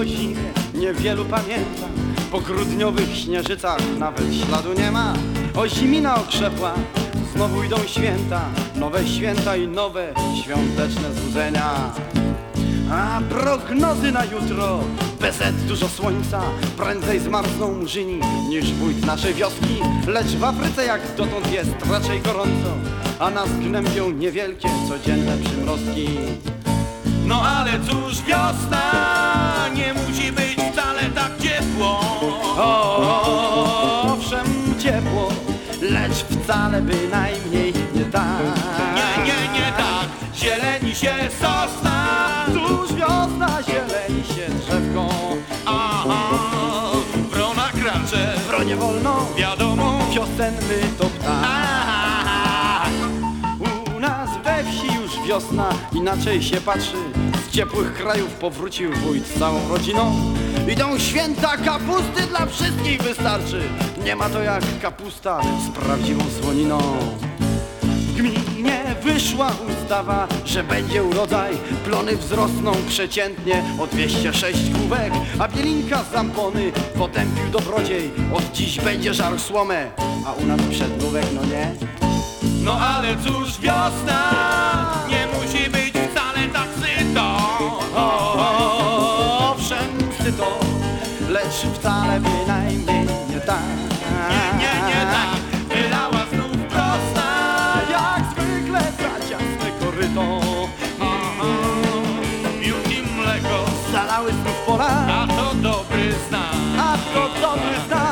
o zimie niewielu pamięta. Po grudniowych śnieżycach nawet śladu nie ma. O zimina okrzepła, znowu idą święta. Nowe święta i nowe świąteczne złudzenia. A prognozy na jutro. Bezet dużo słońca Prędzej zmarzną murzyni Niż wójt naszej wioski. Lecz w Afryce jak dotąd jest raczej gorąco A nas gnębią niewielkie Codzienne przymrozki. No ale cóż, wiosna wcale bynajmniej nie tak. Nie, nie, nie tak, zieleni się sosna. Cóż wiosna zieleni się drzewką Aha, wrona kracze, Wronie wolno. Wiadomo. Wiosenny to ptak. Aha, U nas we wsi już wiosna inaczej się patrzy Z ciepłych krajów powrócił wójt z całą rodziną. Idą święta kapusty dla wszystkich wystarczy. Nie ma to jak kapusta z prawdziwą słoniną. W gminie wyszła ustawa, że będzie urodzaj. Plony wzrosną przeciętnie o 206 kubek A bielinka z zampony potępił dobrodziej. Od dziś będzie żarł słomę, a u nas przednówek no nie? No ale cóż, wiosna bynajmniej nie tak. Nie, nie, nie tak. Wylała znów prosta, jak zwykle za ciasne koryto. Piłki mleko zalały znów pola, a to dobry znak. A to dobry znak.